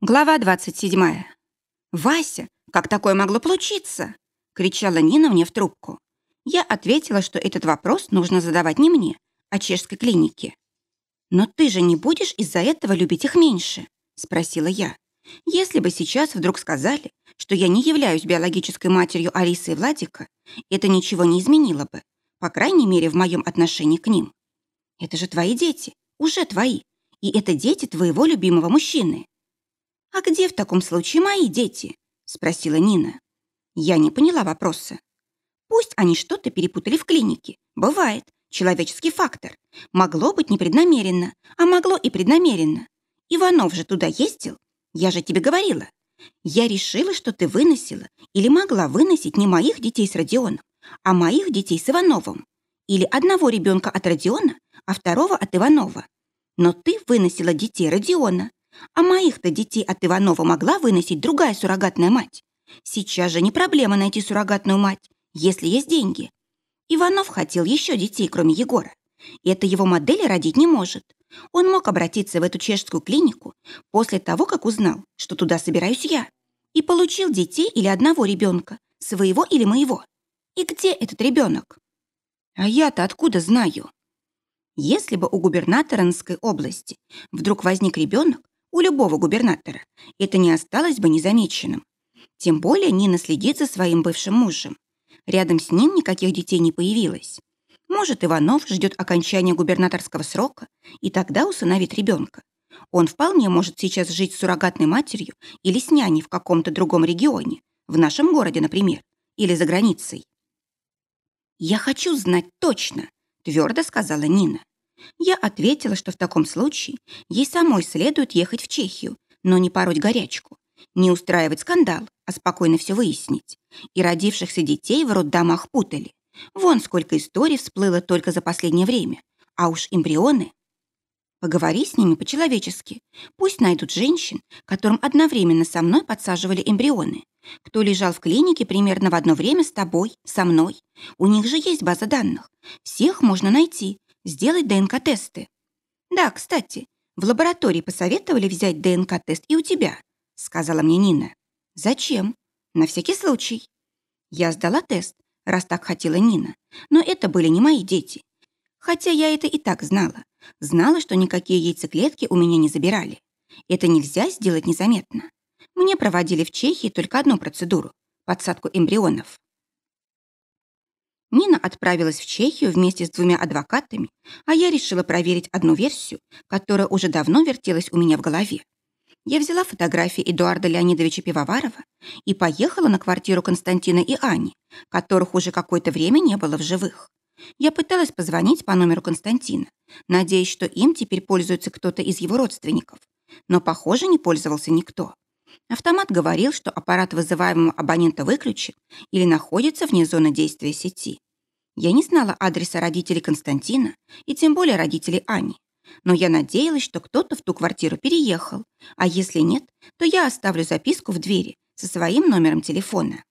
Глава 27. «Вася, как такое могло получиться?» — кричала Нина мне в трубку. Я ответила, что этот вопрос нужно задавать не мне, а чешской клинике. «Но ты же не будешь из-за этого любить их меньше?» — спросила я. «Если бы сейчас вдруг сказали, что я не являюсь биологической матерью Алисы и Владика, это ничего не изменило бы, по крайней мере, в моем отношении к ним. Это же твои дети, уже твои, и это дети твоего любимого мужчины. «А где в таком случае мои дети?» — спросила Нина. Я не поняла вопроса. Пусть они что-то перепутали в клинике. Бывает. Человеческий фактор. Могло быть непреднамеренно, а могло и преднамеренно. Иванов же туда ездил. Я же тебе говорила. Я решила, что ты выносила или могла выносить не моих детей с Родионом, а моих детей с Ивановым. Или одного ребенка от Родиона, а второго от Иванова. Но ты выносила детей Родиона, а моих-то детей от Иванова могла выносить другая суррогатная мать. Сейчас же не проблема найти суррогатную мать, если есть деньги. Иванов хотел еще детей, кроме Егора. И это его модели родить не может. Он мог обратиться в эту чешскую клинику после того, как узнал, что туда собираюсь я, и получил детей или одного ребенка, своего или моего. И где этот ребенок? А я-то откуда знаю? Если бы у губернатора Нской области вдруг возник ребенок, у любого губернатора, это не осталось бы незамеченным. Тем более Нина следит за своим бывшим мужем. Рядом с ним никаких детей не появилось. Может, Иванов ждет окончания губернаторского срока и тогда усыновит ребенка. Он вполне может сейчас жить с суррогатной матерью или с няней в каком-то другом регионе, в нашем городе, например, или за границей. «Я хочу знать точно», — твердо сказала Нина. Я ответила, что в таком случае ей самой следует ехать в Чехию, но не пороть горячку, не устраивать скандал, а спокойно все выяснить. И родившихся детей в роддомах путали. Вон сколько историй всплыло только за последнее время. А уж эмбрионы... Поговори с ними по-человечески. Пусть найдут женщин, которым одновременно со мной подсаживали эмбрионы. Кто лежал в клинике примерно в одно время с тобой, со мной. У них же есть база данных. Всех можно найти, сделать ДНК-тесты. Да, кстати, в лаборатории посоветовали взять ДНК-тест и у тебя, сказала мне Нина. Зачем? На всякий случай. Я сдала тест, раз так хотела Нина, но это были не мои дети. Хотя я это и так знала. Знала, что никакие яйцеклетки у меня не забирали. Это нельзя сделать незаметно. Мне проводили в Чехии только одну процедуру – подсадку эмбрионов. Нина отправилась в Чехию вместе с двумя адвокатами, а я решила проверить одну версию, которая уже давно вертелась у меня в голове. Я взяла фотографии Эдуарда Леонидовича Пивоварова и поехала на квартиру Константина и Ани, которых уже какое-то время не было в живых. Я пыталась позвонить по номеру Константина, надеясь, что им теперь пользуется кто-то из его родственников. Но, похоже, не пользовался никто. Автомат говорил, что аппарат вызываемого абонента выключен или находится вне зоны действия сети. Я не знала адреса родителей Константина и тем более родителей Ани. Но я надеялась, что кто-то в ту квартиру переехал, а если нет, то я оставлю записку в двери со своим номером телефона.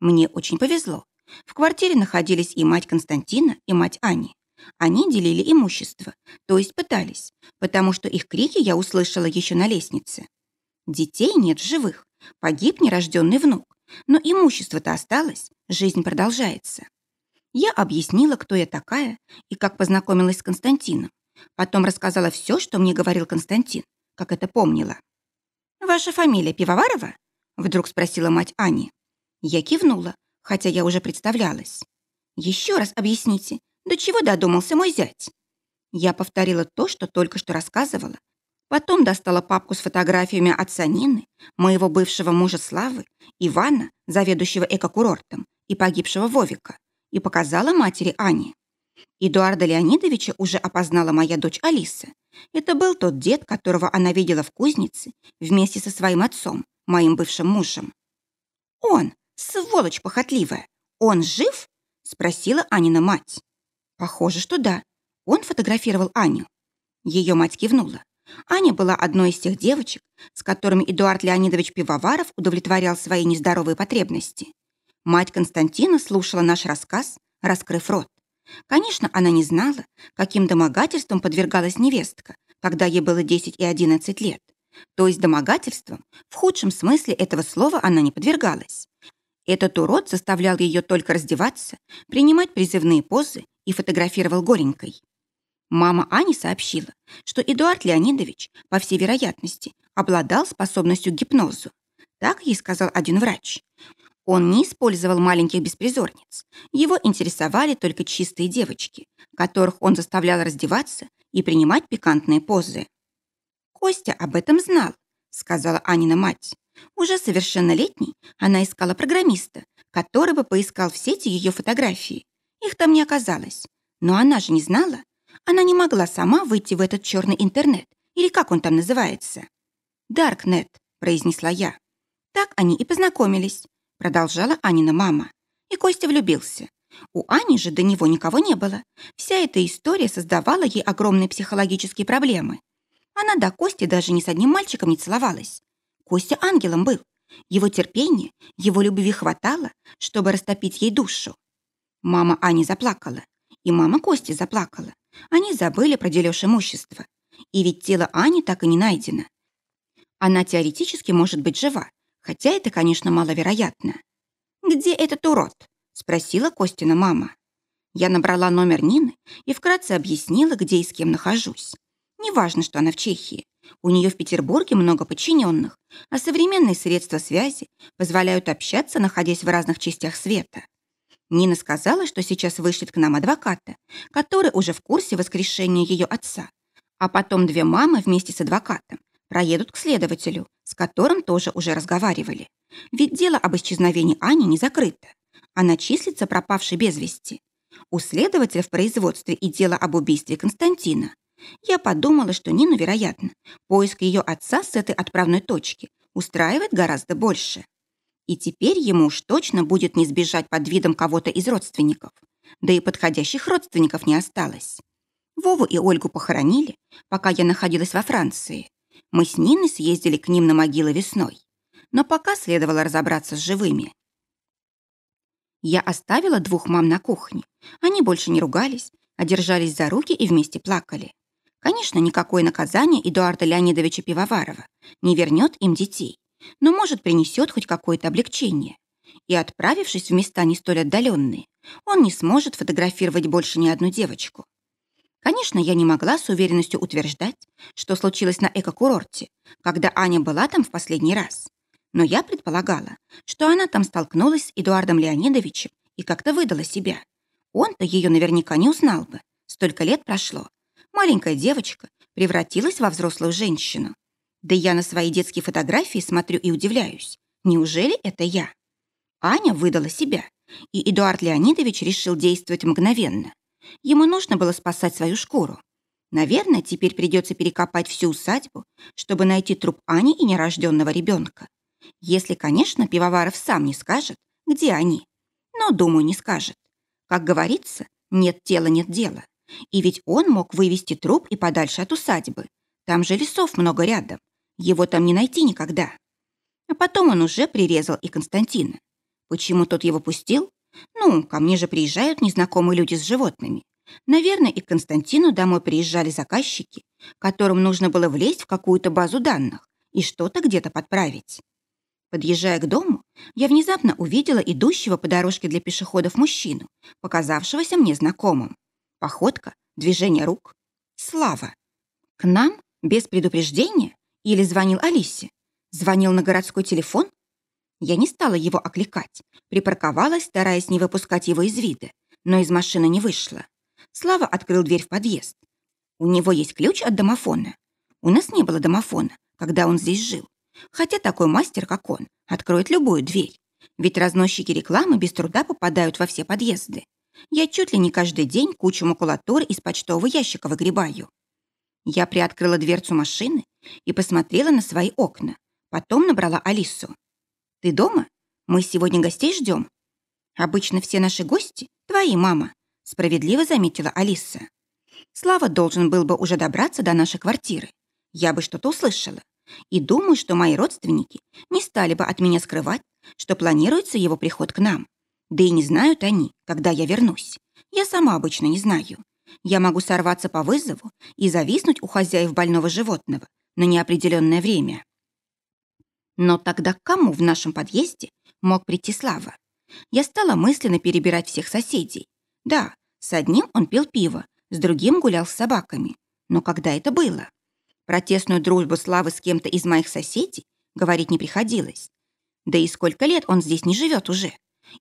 Мне очень повезло. В квартире находились и мать Константина, и мать Ани. Они делили имущество, то есть пытались, потому что их крики я услышала еще на лестнице. Детей нет живых, погиб нерожденный внук, но имущество-то осталось, жизнь продолжается. Я объяснила, кто я такая и как познакомилась с Константином. Потом рассказала все, что мне говорил Константин, как это помнила. «Ваша фамилия Пивоварова?» Вдруг спросила мать Ани. Я кивнула, хотя я уже представлялась. «Еще раз объясните, до чего додумался мой зять?» Я повторила то, что только что рассказывала, Потом достала папку с фотографиями отца Нины, моего бывшего мужа Славы, Ивана, заведующего экокурортом, и погибшего Вовика, и показала матери Ане. Эдуарда Леонидовича уже опознала моя дочь Алиса. Это был тот дед, которого она видела в кузнице вместе со своим отцом, моим бывшим мужем. «Он, сволочь похотливая, он жив?» — спросила Анина мать. «Похоже, что да. Он фотографировал Аню». Ее мать кивнула. Аня была одной из тех девочек, с которыми Эдуард Леонидович Пивоваров удовлетворял свои нездоровые потребности. Мать Константина слушала наш рассказ, раскрыв рот. Конечно, она не знала, каким домогательством подвергалась невестка, когда ей было 10 и 11 лет. То есть домогательством в худшем смысле этого слова она не подвергалась. Этот урод заставлял ее только раздеваться, принимать призывные позы и фотографировал горенькой. Мама Ани сообщила, что Эдуард Леонидович, по всей вероятности, обладал способностью к гипнозу. Так ей сказал один врач. Он не использовал маленьких беспризорниц. Его интересовали только чистые девочки, которых он заставлял раздеваться и принимать пикантные позы. «Костя об этом знал», — сказала Анина мать. Уже совершеннолетней она искала программиста, который бы поискал в сети ее фотографии. Их там не оказалось. Но она же не знала. Она не могла сама выйти в этот черный интернет, или как он там называется. «Даркнет», — произнесла я. Так они и познакомились, продолжала Анина мама. И Костя влюбился. У Ани же до него никого не было. Вся эта история создавала ей огромные психологические проблемы. Она до Кости даже ни с одним мальчиком не целовалась. Костя ангелом был. Его терпения, его любви хватало, чтобы растопить ей душу. Мама Ани заплакала, и мама Кости заплакала. Они забыли про дележ имущества. И ведь тело Ани так и не найдено. Она теоретически может быть жива, хотя это, конечно, маловероятно. «Где этот урод?» — спросила Костина мама. Я набрала номер Нины и вкратце объяснила, где и с кем нахожусь. Неважно, что она в Чехии. У нее в Петербурге много подчиненных, а современные средства связи позволяют общаться, находясь в разных частях света. Нина сказала, что сейчас вышлет к нам адвоката, который уже в курсе воскрешения ее отца. А потом две мамы вместе с адвокатом проедут к следователю, с которым тоже уже разговаривали. Ведь дело об исчезновении Ани не закрыто. Она числится пропавшей без вести. У следователя в производстве и дело об убийстве Константина. Я подумала, что Нину, вероятно, поиск ее отца с этой отправной точки устраивает гораздо больше. И теперь ему уж точно будет не сбежать под видом кого-то из родственников. Да и подходящих родственников не осталось. Вову и Ольгу похоронили, пока я находилась во Франции. Мы с Ниной съездили к ним на могилы весной. Но пока следовало разобраться с живыми. Я оставила двух мам на кухне. Они больше не ругались, а держались за руки и вместе плакали. Конечно, никакое наказание Эдуарда Леонидовича Пивоварова не вернет им детей, но, может, принесет хоть какое-то облегчение. И, отправившись в места не столь отдаленные, он не сможет фотографировать больше ни одну девочку. Конечно, я не могла с уверенностью утверждать, что случилось на эко-курорте, когда Аня была там в последний раз. Но я предполагала, что она там столкнулась с Эдуардом Леонидовичем и как-то выдала себя. Он-то ее наверняка не узнал бы. Столько лет прошло, маленькая девочка превратилась во взрослую женщину. Да я на свои детские фотографии смотрю и удивляюсь. Неужели это я? Аня выдала себя, и Эдуард Леонидович решил действовать мгновенно. Ему нужно было спасать свою шкуру. Наверное, теперь придется перекопать всю усадьбу, чтобы найти труп Ани и нерожденного ребенка. Если, конечно, Пивоваров сам не скажет, где они. Но, думаю, не скажет. Как говорится, нет тела, нет дела. И ведь он мог вывести труп и подальше от усадьбы. Там же лесов много рядом. Его там не найти никогда. А потом он уже прирезал и Константина. Почему тот его пустил? Ну, ко мне же приезжают незнакомые люди с животными. Наверное, и к Константину домой приезжали заказчики, которым нужно было влезть в какую-то базу данных и что-то где-то подправить. Подъезжая к дому, я внезапно увидела идущего по дорожке для пешеходов мужчину, показавшегося мне знакомым. Походка, движение рук. Слава. К нам? Без предупреждения? Или звонил Алисе? Звонил на городской телефон? Я не стала его окликать. Припарковалась, стараясь не выпускать его из вида, но из машины не вышла. Слава открыл дверь в подъезд. У него есть ключ от домофона. У нас не было домофона, когда он здесь жил. Хотя такой мастер, как он, откроет любую дверь. Ведь разносчики рекламы без труда попадают во все подъезды. Я чуть ли не каждый день кучу макулатуры из почтового ящика выгребаю. Я приоткрыла дверцу машины и посмотрела на свои окна. Потом набрала Алису. «Ты дома? Мы сегодня гостей ждем?» «Обычно все наши гости — твои, мама», — справедливо заметила Алиса. Слава должен был бы уже добраться до нашей квартиры. Я бы что-то услышала. И думаю, что мои родственники не стали бы от меня скрывать, что планируется его приход к нам. Да и не знают они, когда я вернусь. Я сама обычно не знаю. Я могу сорваться по вызову и зависнуть у хозяев больного животного, на неопределенное время. Но тогда к кому в нашем подъезде мог прийти Слава? Я стала мысленно перебирать всех соседей. Да, с одним он пил пиво, с другим гулял с собаками. Но когда это было? Протестную дружбу Славы с кем-то из моих соседей говорить не приходилось. Да и сколько лет он здесь не живет уже.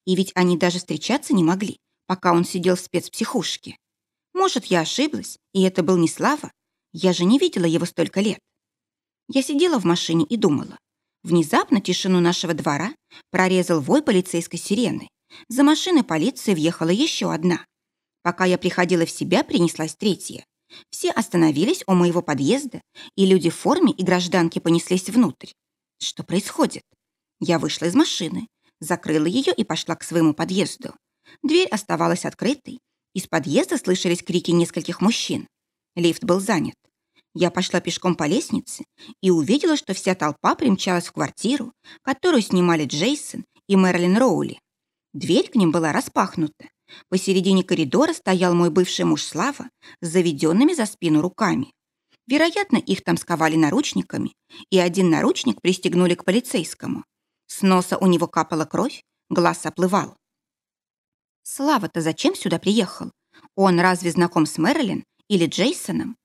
И ведь они даже встречаться не могли, пока он сидел в спецпсихушке. Может, я ошиблась, и это был не Слава? Я же не видела его столько лет. Я сидела в машине и думала. Внезапно тишину нашего двора прорезал вой полицейской сирены. За машиной полиции въехала еще одна. Пока я приходила в себя, принеслась третья. Все остановились у моего подъезда, и люди в форме и гражданки понеслись внутрь. Что происходит? Я вышла из машины, закрыла ее и пошла к своему подъезду. Дверь оставалась открытой. Из подъезда слышались крики нескольких мужчин. Лифт был занят. Я пошла пешком по лестнице и увидела, что вся толпа примчалась в квартиру, которую снимали Джейсон и Мэрилин Роули. Дверь к ним была распахнута. Посередине коридора стоял мой бывший муж Слава с заведенными за спину руками. Вероятно, их там сковали наручниками, и один наручник пристегнули к полицейскому. С носа у него капала кровь, глаз оплывал. Слава-то зачем сюда приехал? Он разве знаком с Мэрилин или Джейсоном?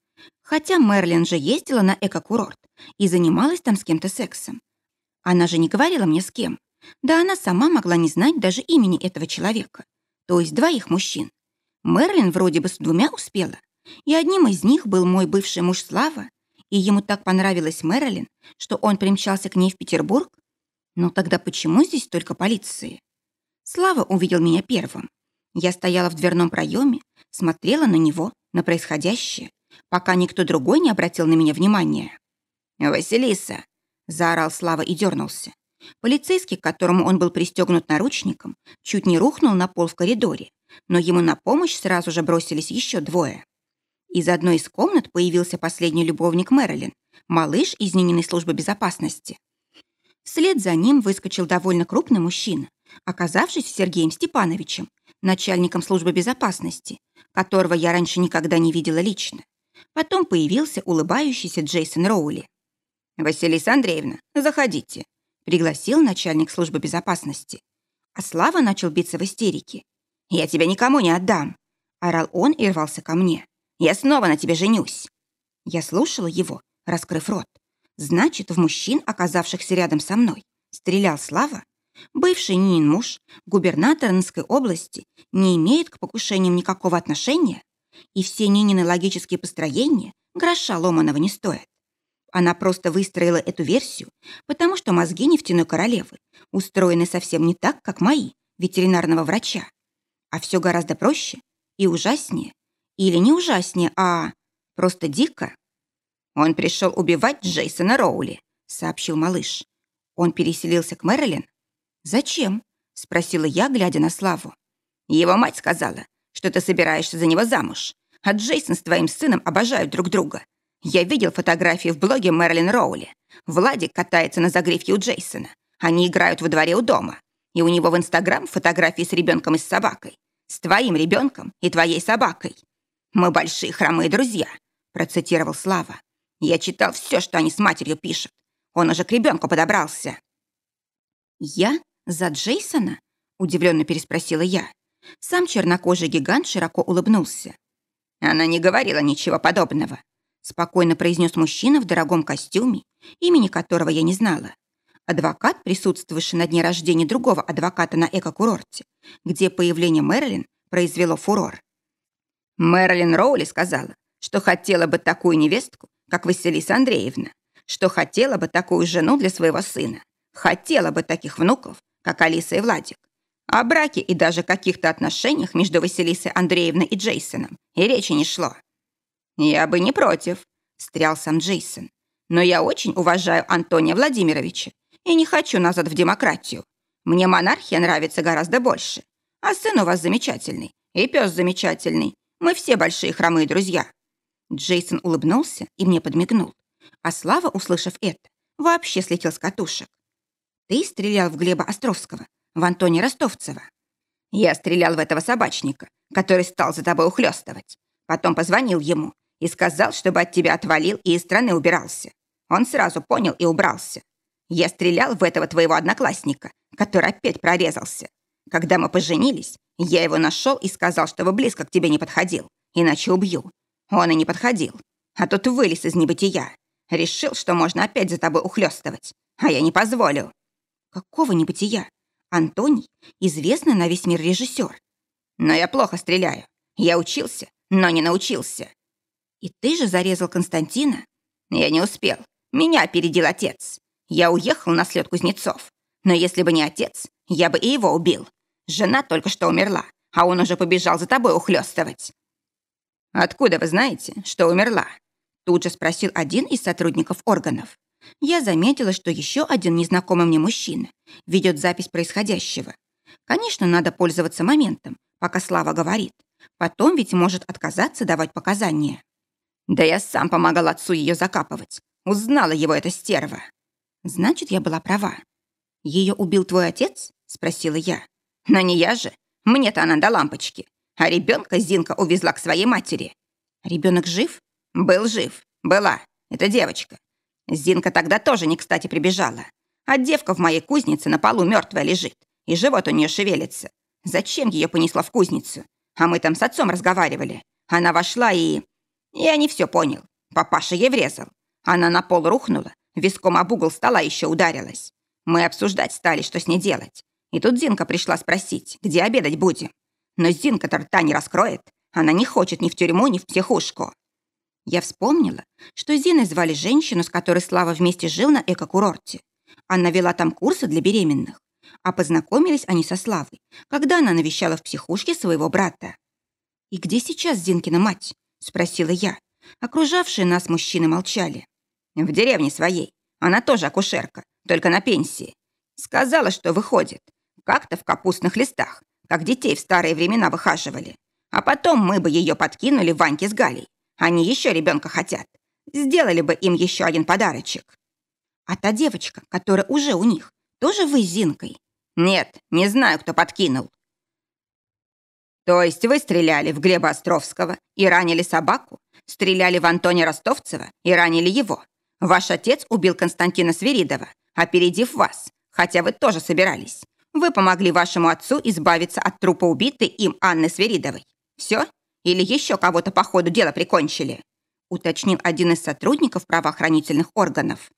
Хотя Мерлин же ездила на эко-курорт и занималась там с кем-то сексом. Она же не говорила мне с кем. Да она сама могла не знать даже имени этого человека. То есть двоих мужчин. Мерлин вроде бы с двумя успела. И одним из них был мой бывший муж Слава, и ему так понравилась Мэрилин, что он примчался к ней в Петербург. Но тогда почему здесь только полиции? Слава увидел меня первым. Я стояла в дверном проеме, смотрела на него, на происходящее, пока никто другой не обратил на меня внимания. «Василиса!» – заорал Слава и дернулся. Полицейский, к которому он был пристегнут наручником, чуть не рухнул на пол в коридоре, но ему на помощь сразу же бросились еще двое. Из одной из комнат появился последний любовник Мэрилин, малыш из Нининой службы безопасности. Вслед за ним выскочил довольно крупный мужчина, оказавшись Сергеем Степановичем, начальником службы безопасности, которого я раньше никогда не видела лично. Потом появился улыбающийся Джейсон Роули. «Василиса Андреевна, заходите», — пригласил начальник службы безопасности. А Слава начал биться в истерике. «Я тебя никому не отдам», — орал он и рвался ко мне. «Я снова на тебе женюсь». Я слушала его, раскрыв рот. Значит, в мужчин, оказавшихся рядом со мной, стрелял Слава? Бывший Нинин муж, губернатор Инской области, не имеет к покушениям никакого отношения? И все Нинины логические построения гроша ломаного не стоят. Она просто выстроила эту версию, потому что мозги нефтяной королевы устроены совсем не так, как мои, ветеринарного врача. А все гораздо проще и ужаснее. Или не ужаснее, а просто дико. «Он пришел убивать Джейсона Роули», — сообщил малыш. Он переселился к Мэрилин. «Зачем?» — спросила я, глядя на Славу. Его мать сказала, что ты собираешься за него замуж. А Джейсон с твоим сыном обожают друг друга. Я видел фотографии в блоге Мэрилин Роули. Владик катается на загривке у Джейсона. Они играют во дворе у дома. И у него в Инстаграм фотографии с ребенком и с собакой. С твоим ребенком и твоей собакой. Мы большие хромые друзья, процитировал Слава. Я читал все, что они с матерью пишут. Он уже к ребенку подобрался. Я? За Джейсона? Удивленно переспросила я. Сам чернокожий гигант широко улыбнулся. «Она не говорила ничего подобного», — спокойно произнес мужчина в дорогом костюме, имени которого я не знала. Адвокат, присутствовавший на дне рождения другого адвоката на эко-курорте, где появление Мэрилин произвело фурор. Мэрилин Роули сказала, что хотела бы такую невестку, как Василиса Андреевна, что хотела бы такую жену для своего сына, хотела бы таких внуков, как Алиса и Владик. О браке и даже каких-то отношениях между Василисой Андреевной и Джейсоном и речи не шло. «Я бы не против», — встрял сам Джейсон. «Но я очень уважаю Антония Владимировича и не хочу назад в демократию. Мне монархия нравится гораздо больше. А сын у вас замечательный, и пес замечательный. Мы все большие хромые друзья». Джейсон улыбнулся и мне подмигнул. А Слава, услышав это, вообще слетел с катушек. «Ты стрелял в Глеба Островского, в Антоне Ростовцева. Я стрелял в этого собачника, который стал за тобой ухлёстывать. Потом позвонил ему и сказал, чтобы от тебя отвалил и из страны убирался. Он сразу понял и убрался. Я стрелял в этого твоего одноклассника, который опять прорезался. Когда мы поженились, я его нашел и сказал, чтобы близко к тебе не подходил, иначе убью. Он и не подходил. А тут вылез из небытия. Решил, что можно опять за тобой ухлёстывать. А я не позволю. Какого небытия? Антоний — известный на весь мир режиссер. Но я плохо стреляю. Я учился, но не научился. И ты же зарезал Константина? Я не успел. Меня опередил отец. Я уехал на след кузнецов. Но если бы не отец, я бы и его убил. Жена только что умерла, а он уже побежал за тобой ухлёстывать. «Откуда вы знаете, что умерла?» Тут же спросил один из сотрудников органов. Я заметила, что еще один незнакомый мне мужчина ведет запись происходящего. Конечно, надо пользоваться моментом, пока Слава говорит. Потом ведь может отказаться давать показания. Да я сам помогал отцу ее закапывать. Узнала его эта стерва. Значит, я была права. Ее убил твой отец? Спросила я. Но не я же. Мне-то она до лампочки. А ребенка Зинка увезла к своей матери. Ребенок жив? Был жив. Была. Это девочка. Зинка тогда тоже не кстати прибежала. А девка в моей кузнице на полу мертвая лежит, и живот у нее шевелится. Зачем ее понесла в кузницу? А мы там с отцом разговаривали. Она вошла и... Я не все понял. Папаша ей врезал. Она на пол рухнула, виском об угол стола еще ударилась. Мы обсуждать стали, что с ней делать. И тут Зинка пришла спросить, где обедать будем. Но Зинка-то рта не раскроет. Она не хочет ни в тюрьму, ни в психушку. Я вспомнила, что Зиной звали женщину, с которой Слава вместе жил на эко-курорте. Она вела там курсы для беременных. А познакомились они со Славой, когда она навещала в психушке своего брата. «И где сейчас Зинкина мать?» – спросила я. Окружавшие нас мужчины молчали. «В деревне своей. Она тоже акушерка, только на пенсии. Сказала, что выходит. Как-то в капустных листах, как детей в старые времена выхаживали. А потом мы бы ее подкинули Ваньке с Галей. Они еще ребенка хотят. Сделали бы им еще один подарочек. А та девочка, которая уже у них, тоже вы с Зинкой? Нет, не знаю, кто подкинул. То есть вы стреляли в Глеба Островского и ранили собаку? Стреляли в Антония Ростовцева и ранили его? Ваш отец убил Константина Свиридова, опередив вас, хотя вы тоже собирались. Вы помогли вашему отцу избавиться от трупа убитой им Анны Свиридовой. Все? Или еще кого-то по ходу дела прикончили?» уточнил один из сотрудников правоохранительных органов.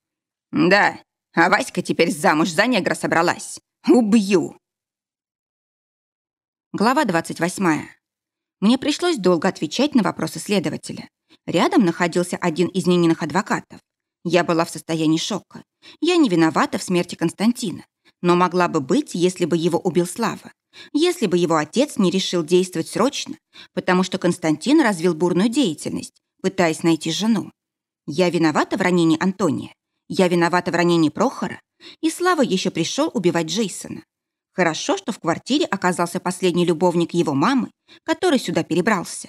«Да, а Васька теперь замуж за негра собралась. Убью!» Глава 28. Мне пришлось долго отвечать на вопросы следователя. Рядом находился один из Нининых адвокатов. Я была в состоянии шока. Я не виновата в смерти Константина, но могла бы быть, если бы его убил Слава. Если бы его отец не решил действовать срочно, потому что Константин развил бурную деятельность, пытаясь найти жену. Я виновата в ранении Антония. Я виновата в ранении Прохора. И Слава еще пришел убивать Джейсона. Хорошо, что в квартире оказался последний любовник его мамы, который сюда перебрался.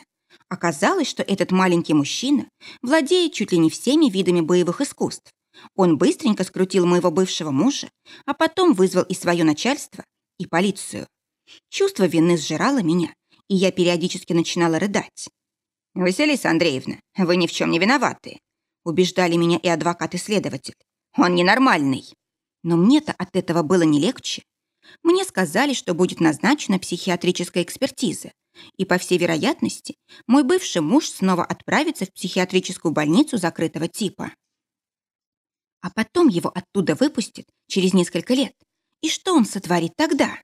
Оказалось, что этот маленький мужчина владеет чуть ли не всеми видами боевых искусств. Он быстренько скрутил моего бывшего мужа, а потом вызвал и свое начальство, и полицию. Чувство вины сжирало меня, и я периодически начинала рыдать. «Василиса Андреевна, вы ни в чем не виноваты», убеждали меня и адвокат, и следователь. «Он ненормальный». Но мне-то от этого было не легче. Мне сказали, что будет назначена психиатрическая экспертиза, и, по всей вероятности, мой бывший муж снова отправится в психиатрическую больницу закрытого типа. А потом его оттуда выпустят через несколько лет. И что он сотворит тогда?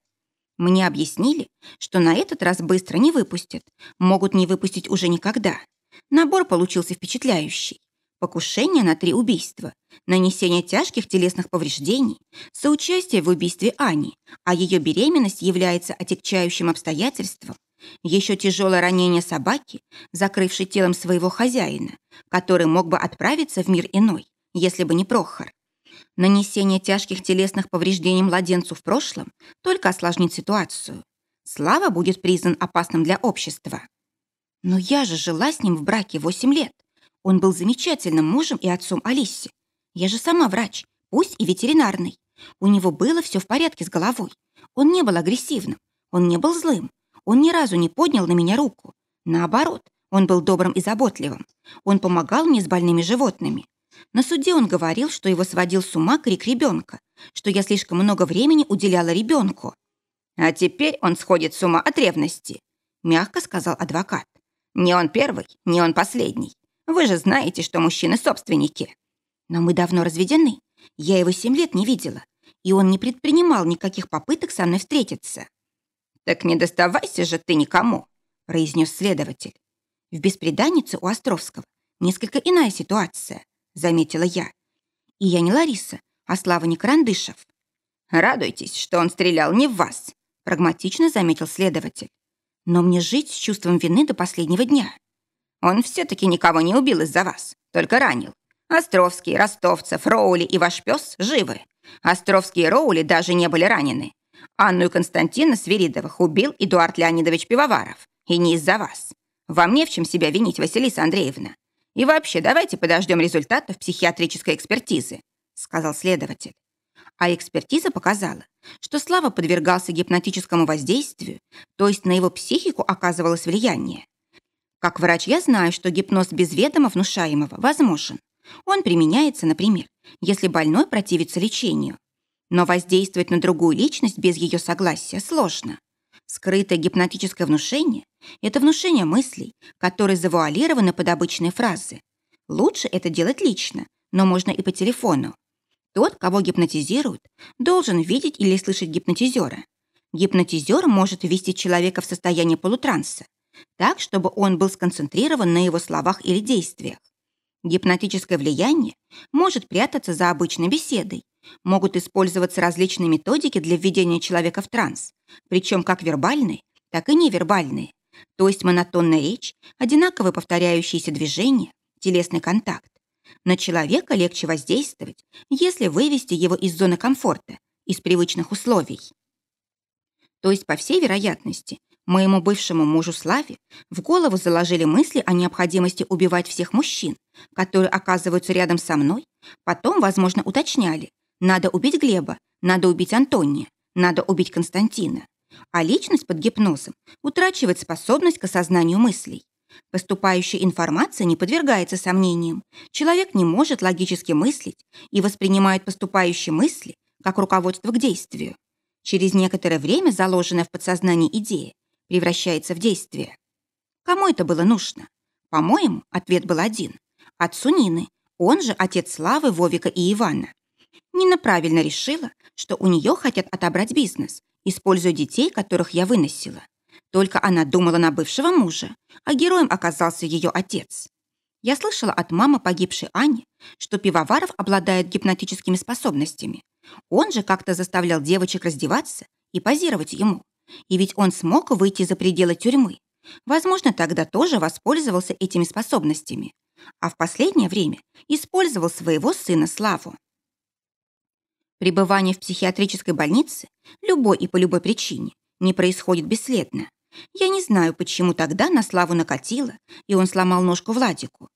Мне объяснили, что на этот раз быстро не выпустят, могут не выпустить уже никогда. Набор получился впечатляющий. Покушение на три убийства, нанесение тяжких телесных повреждений, соучастие в убийстве Ани, а ее беременность является отягчающим обстоятельством, еще тяжелое ранение собаки, закрывшей телом своего хозяина, который мог бы отправиться в мир иной, если бы не Прохор. Нанесение тяжких телесных повреждений младенцу в прошлом только осложнит ситуацию. Слава будет признан опасным для общества. Но я же жила с ним в браке 8 лет. Он был замечательным мужем и отцом Алисе. Я же сама врач, пусть и ветеринарный. У него было все в порядке с головой. Он не был агрессивным, он не был злым, он ни разу не поднял на меня руку. Наоборот, он был добрым и заботливым. Он помогал мне с больными животными. На суде он говорил, что его сводил с ума крик ребенка, что я слишком много времени уделяла ребенку. А теперь он сходит с ума от ревности, мягко сказал адвокат. Не он первый, не он последний. Вы же знаете, что мужчины собственники. Но мы давно разведены. Я его семь лет не видела, и он не предпринимал никаких попыток со мной встретиться. Так не доставайся же ты никому, произнес следователь. В беспреданнице у Островского несколько иная ситуация, заметила я. И я не Лариса, а Слава Некарандышев. Радуйтесь, что он стрелял не в вас, прагматично заметил следователь. Но мне жить с чувством вины до последнего дня. Он все-таки никого не убил из-за вас, только ранил. Островский, Ростовцев, Роули и ваш пес живы. Островские и Роули даже не были ранены. Анну и Константина Свиридовых убил Эдуард Леонидович Пивоваров. И не из-за вас. Вам не в чем себя винить, Василиса Андреевна. И вообще, давайте подождем результатов психиатрической экспертизы, сказал следователь. А экспертиза показала, что Слава подвергался гипнотическому воздействию, то есть на его психику оказывалось влияние. Как врач я знаю, что гипноз без ведома внушаемого возможен. Он применяется, например, если больной противится лечению. Но воздействовать на другую личность без ее согласия сложно. Скрытое гипнотическое внушение – это внушение мыслей, которые завуалированы под обычные фразы. Лучше это делать лично, но можно и по телефону. Тот, кого гипнотизируют, должен видеть или слышать гипнотизера. Гипнотизер может ввести человека в состояние полутранса, так, чтобы он был сконцентрирован на его словах или действиях. Гипнотическое влияние может прятаться за обычной беседой, могут использоваться различные методики для введения человека в транс, причем как вербальные, так и невербальные, то есть монотонная речь, одинаковые повторяющиеся движения, телесный контакт. На человека легче воздействовать, если вывести его из зоны комфорта, из привычных условий. То есть, по всей вероятности, моему бывшему мужу Славе в голову заложили мысли о необходимости убивать всех мужчин, которые оказываются рядом со мной, потом, возможно, уточняли, надо убить Глеба, надо убить Антония, надо убить Константина. А личность под гипнозом утрачивает способность к осознанию мыслей. Поступающая информация не подвергается сомнениям. Человек не может логически мыслить и воспринимает поступающие мысли как руководство к действию. Через некоторое время заложенная в подсознании идея превращается в действие. Кому это было нужно? По-моему, ответ был один. Отцу Нины, он же отец Славы, Вовика и Ивана. Нина правильно решила, что у нее хотят отобрать бизнес, используя детей, которых я выносила. Только она думала на бывшего мужа, а героем оказался ее отец. Я слышала от мамы погибшей Ани, что Пивоваров обладает гипнотическими способностями. Он же как-то заставлял девочек раздеваться и позировать ему. И ведь он смог выйти за пределы тюрьмы. Возможно, тогда тоже воспользовался этими способностями. А в последнее время использовал своего сына Славу. Пребывание в психиатрической больнице, любой и по любой причине, не происходит бесследно. Я не знаю, почему тогда на Славу накатило, и он сломал ножку Владику.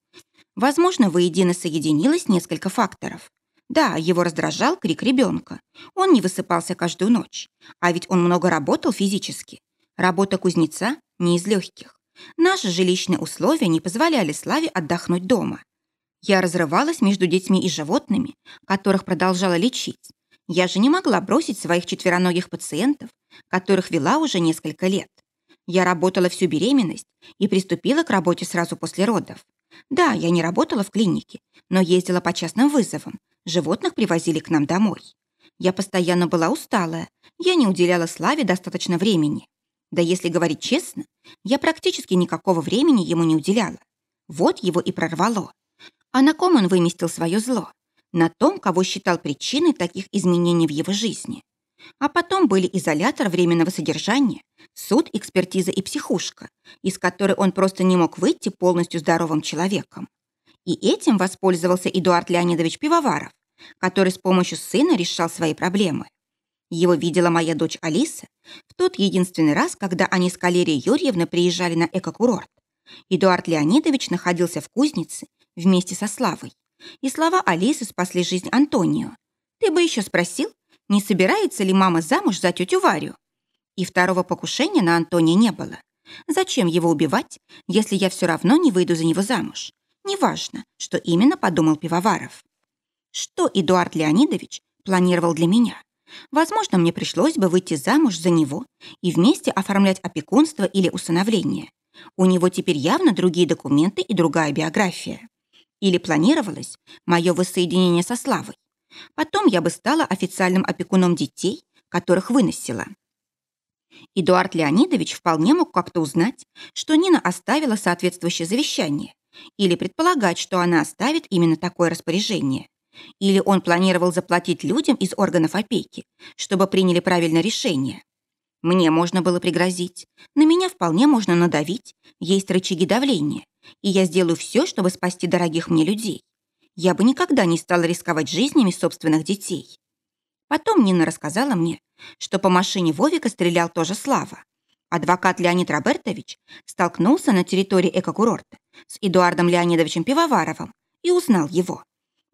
Возможно, воедино соединилось несколько факторов. Да, его раздражал крик ребенка. Он не высыпался каждую ночь. А ведь он много работал физически. Работа кузнеца не из легких. Наши жилищные условия не позволяли Славе отдохнуть дома. Я разрывалась между детьми и животными, которых продолжала лечить. Я же не могла бросить своих четвероногих пациентов, которых вела уже несколько лет. Я работала всю беременность и приступила к работе сразу после родов. Да, я не работала в клинике, но ездила по частным вызовам. Животных привозили к нам домой. Я постоянно была усталая, я не уделяла Славе достаточно времени. Да если говорить честно, я практически никакого времени ему не уделяла. Вот его и прорвало. А на ком он выместил свое зло? На том, кого считал причиной таких изменений в его жизни. А потом были изолятор временного содержания, суд, экспертиза и психушка, из которой он просто не мог выйти полностью здоровым человеком. И этим воспользовался Эдуард Леонидович Пивоваров, который с помощью сына решал свои проблемы. Его видела моя дочь Алиса в тот единственный раз, когда они с Калерией Юрьевной приезжали на экокурорт. Эдуард Леонидович находился в кузнице вместе со Славой. И слова Алисы спасли жизнь Антонио. Ты бы еще спросил, не собирается ли мама замуж за тетю Варю? И второго покушения на Антония не было. Зачем его убивать, если я все равно не выйду за него замуж? Неважно, что именно подумал Пивоваров. Что Эдуард Леонидович планировал для меня? Возможно, мне пришлось бы выйти замуж за него и вместе оформлять опекунство или усыновление. У него теперь явно другие документы и другая биография. Или планировалось мое воссоединение со Славой. Потом я бы стала официальным опекуном детей, которых выносила. Эдуард Леонидович вполне мог как-то узнать, что Нина оставила соответствующее завещание, или предполагать, что она оставит именно такое распоряжение. Или он планировал заплатить людям из органов опеки, чтобы приняли правильное решение. Мне можно было пригрозить, на меня вполне можно надавить, есть рычаги давления, и я сделаю все, чтобы спасти дорогих мне людей. Я бы никогда не стала рисковать жизнями собственных детей. Потом Нина рассказала мне, что по машине Вовика стрелял тоже Слава. Адвокат Леонид Робертович столкнулся на территории экокурорта с Эдуардом Леонидовичем Пивоваровым и узнал его.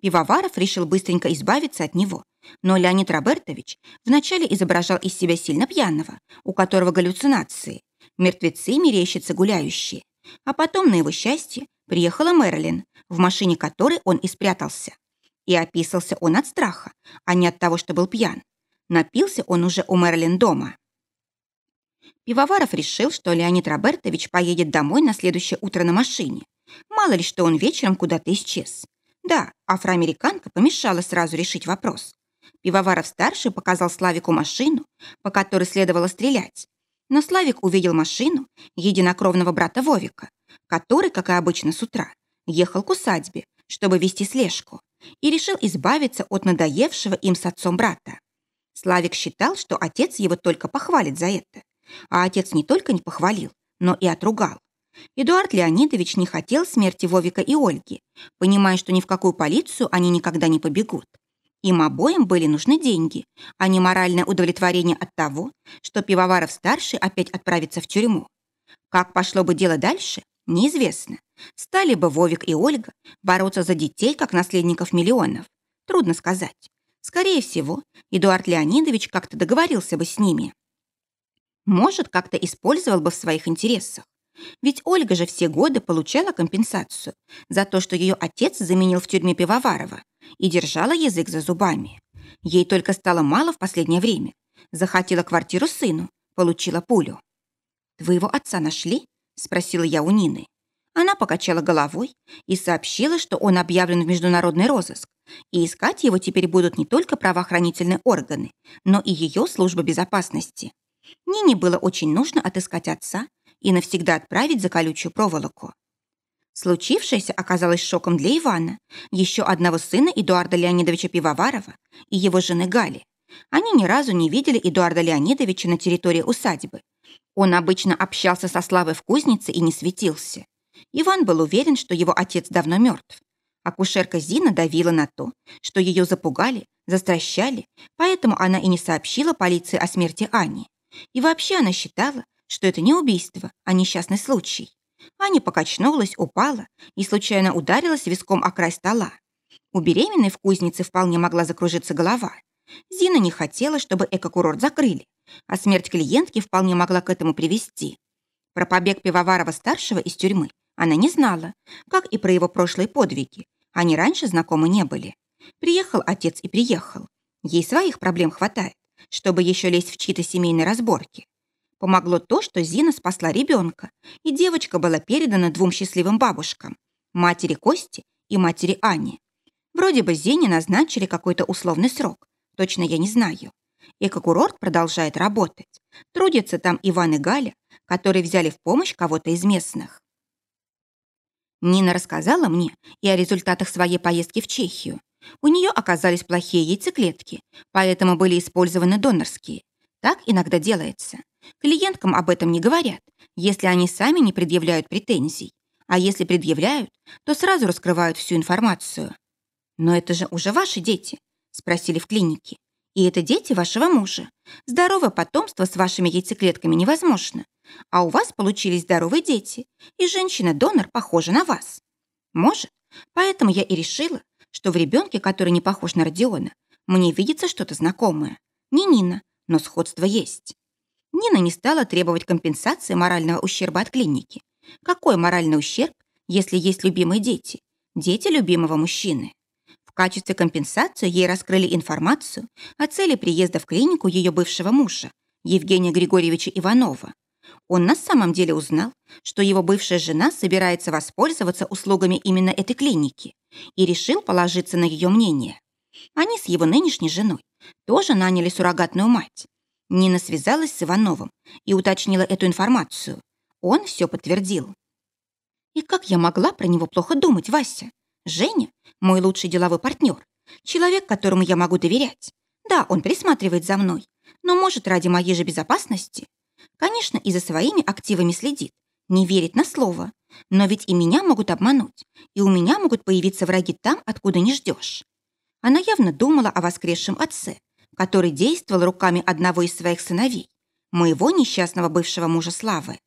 Пивоваров решил быстренько избавиться от него, но Леонид Робертович вначале изображал из себя сильно пьяного, у которого галлюцинации, мертвецы мерещатся гуляющие. А потом, на его счастье, приехала Мэрилин, в машине которой он и спрятался. И описался он от страха, а не от того, что был пьян. Напился он уже у Мэрилин дома. Пивоваров решил, что Леонид Робертович поедет домой на следующее утро на машине. Мало ли, что он вечером куда-то исчез. Да, афроамериканка помешала сразу решить вопрос. Пивоваров-старший показал Славику машину, по которой следовало стрелять. Но Славик увидел машину единокровного брата Вовика, который, как и обычно с утра, ехал к усадьбе, чтобы вести слежку, и решил избавиться от надоевшего им с отцом брата. Славик считал, что отец его только похвалит за это. А отец не только не похвалил, но и отругал. Эдуард Леонидович не хотел смерти Вовика и Ольги, понимая, что ни в какую полицию они никогда не побегут. Им обоим были нужны деньги, а не моральное удовлетворение от того, что Пивоваров-старший опять отправится в тюрьму. Как пошло бы дело дальше, неизвестно. Стали бы Вовик и Ольга бороться за детей, как наследников миллионов. Трудно сказать. Скорее всего, Эдуард Леонидович как-то договорился бы с ними. Может, как-то использовал бы в своих интересах. Ведь Ольга же все годы получала компенсацию за то, что ее отец заменил в тюрьме Пивоварова и держала язык за зубами. Ей только стало мало в последнее время. Захотела квартиру сыну, получила пулю. «Твоего отца нашли?» – спросила я у Нины. Она покачала головой и сообщила, что он объявлен в международный розыск, и искать его теперь будут не только правоохранительные органы, но и ее служба безопасности. Нине было очень нужно отыскать отца и навсегда отправить за колючую проволоку. Случившееся оказалось шоком для Ивана, еще одного сына Эдуарда Леонидовича Пивоварова и его жены Гали. Они ни разу не видели Эдуарда Леонидовича на территории усадьбы. Он обычно общался со Славой в кузнице и не светился. Иван был уверен, что его отец давно мертв. Акушерка Зина давила на то, что ее запугали, застращали, поэтому она и не сообщила полиции о смерти Ани. И вообще она считала, что это не убийство, а несчастный случай. Аня покачнулась, упала и случайно ударилась виском о край стола. У беременной в кузнице вполне могла закружиться голова. Зина не хотела, чтобы экокурорт закрыли, а смерть клиентки вполне могла к этому привести. Про побег Пивоварова-старшего из тюрьмы она не знала, как и про его прошлые подвиги. Они раньше знакомы не были. Приехал отец и приехал. Ей своих проблем хватает, чтобы еще лезть в чьи-то семейные разборки. Помогло то, что Зина спасла ребенка, и девочка была передана двум счастливым бабушкам – матери Кости и матери Ани. Вроде бы Зине назначили какой-то условный срок, точно я не знаю. Экокурорт продолжает работать. Трудятся там Иван и Галя, которые взяли в помощь кого-то из местных. Нина рассказала мне и о результатах своей поездки в Чехию. У нее оказались плохие яйцеклетки, поэтому были использованы донорские. Так иногда делается. Клиенткам об этом не говорят, если они сами не предъявляют претензий. А если предъявляют, то сразу раскрывают всю информацию. «Но это же уже ваши дети?» – спросили в клинике. «И это дети вашего мужа. Здоровое потомство с вашими яйцеклетками невозможно. А у вас получились здоровые дети, и женщина-донор похожа на вас. Может, поэтому я и решила, что в ребенке, который не похож на Родиона, мне видится что-то знакомое. Не Нина, но сходство есть. Нина не стала требовать компенсации морального ущерба от клиники. Какой моральный ущерб, если есть любимые дети, дети любимого мужчины. В качестве компенсации ей раскрыли информацию о цели приезда в клинику ее бывшего мужа, Евгения Григорьевича Иванова. Он на самом деле узнал, что его бывшая жена собирается воспользоваться услугами именно этой клиники и решил положиться на ее мнение. Они с его нынешней женой тоже наняли суррогатную мать. Нина связалась с Ивановым и уточнила эту информацию. Он все подтвердил. И как я могла про него плохо думать, Вася? Женя – мой лучший деловой партнер, человек, которому я могу доверять. Да, он присматривает за мной, но может ради моей же безопасности. Конечно, и за своими активами следит, не верит на слово. Но ведь и меня могут обмануть, и у меня могут появиться враги там, откуда не ждешь. Она явно думала о воскресшем отце, который действовал руками одного из своих сыновей, моего несчастного бывшего мужа Славы.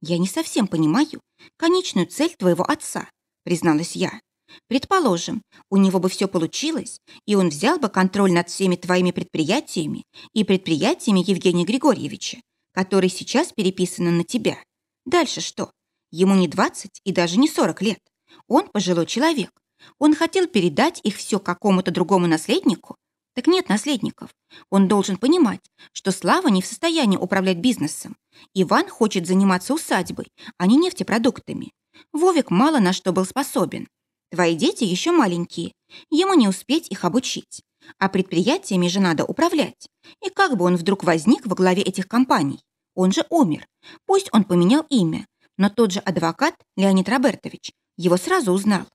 «Я не совсем понимаю конечную цель твоего отца», призналась я. «Предположим, у него бы все получилось, и он взял бы контроль над всеми твоими предприятиями и предприятиями Евгения Григорьевича, которые сейчас переписаны на тебя. Дальше что? Ему не 20 и даже не 40 лет. Он пожилой человек, он хотел передать их все какому-то другому наследнику? Так нет наследников. Он должен понимать, что Слава не в состоянии управлять бизнесом. Иван хочет заниматься усадьбой, а не нефтепродуктами. Вовик мало на что был способен. Твои дети еще маленькие, ему не успеть их обучить. А предприятиями же надо управлять. И как бы он вдруг возник во главе этих компаний? Он же умер. Пусть он поменял имя, но тот же адвокат Леонид Робертович его сразу узнал.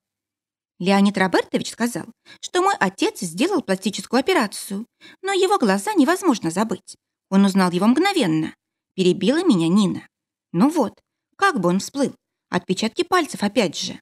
Леонид Робертович сказал, что мой отец сделал пластическую операцию, но его глаза невозможно забыть. Он узнал его мгновенно. Перебила меня Нина. Ну вот, как бы он всплыл. Отпечатки пальцев опять же.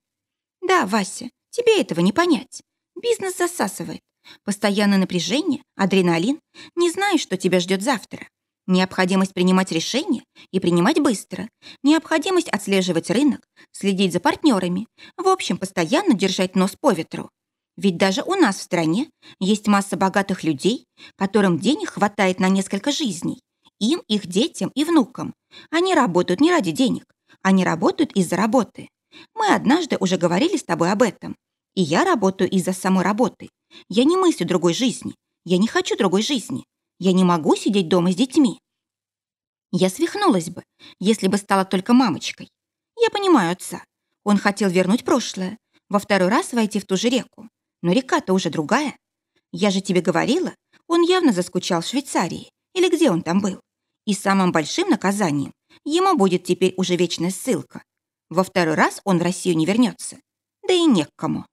Да, Вася, тебе этого не понять. Бизнес засасывает. Постоянное напряжение, адреналин. Не знаешь, что тебя ждет завтра. Необходимость принимать решения и принимать быстро. Необходимость отслеживать рынок, следить за партнерами. В общем, постоянно держать нос по ветру. Ведь даже у нас в стране есть масса богатых людей, которым денег хватает на несколько жизней. Им, их детям и внукам. Они работают не ради денег, они работают из-за работы. Мы однажды уже говорили с тобой об этом. И я работаю из-за самой работы. Я не мыслю другой жизни. Я не хочу другой жизни. Я не могу сидеть дома с детьми. Я свихнулась бы, если бы стала только мамочкой. Я понимаю отца. Он хотел вернуть прошлое, во второй раз войти в ту же реку. Но река-то уже другая. Я же тебе говорила, он явно заскучал в Швейцарии, или где он там был. И самым большим наказанием ему будет теперь уже вечная ссылка. Во второй раз он в Россию не вернется. Да и не к кому.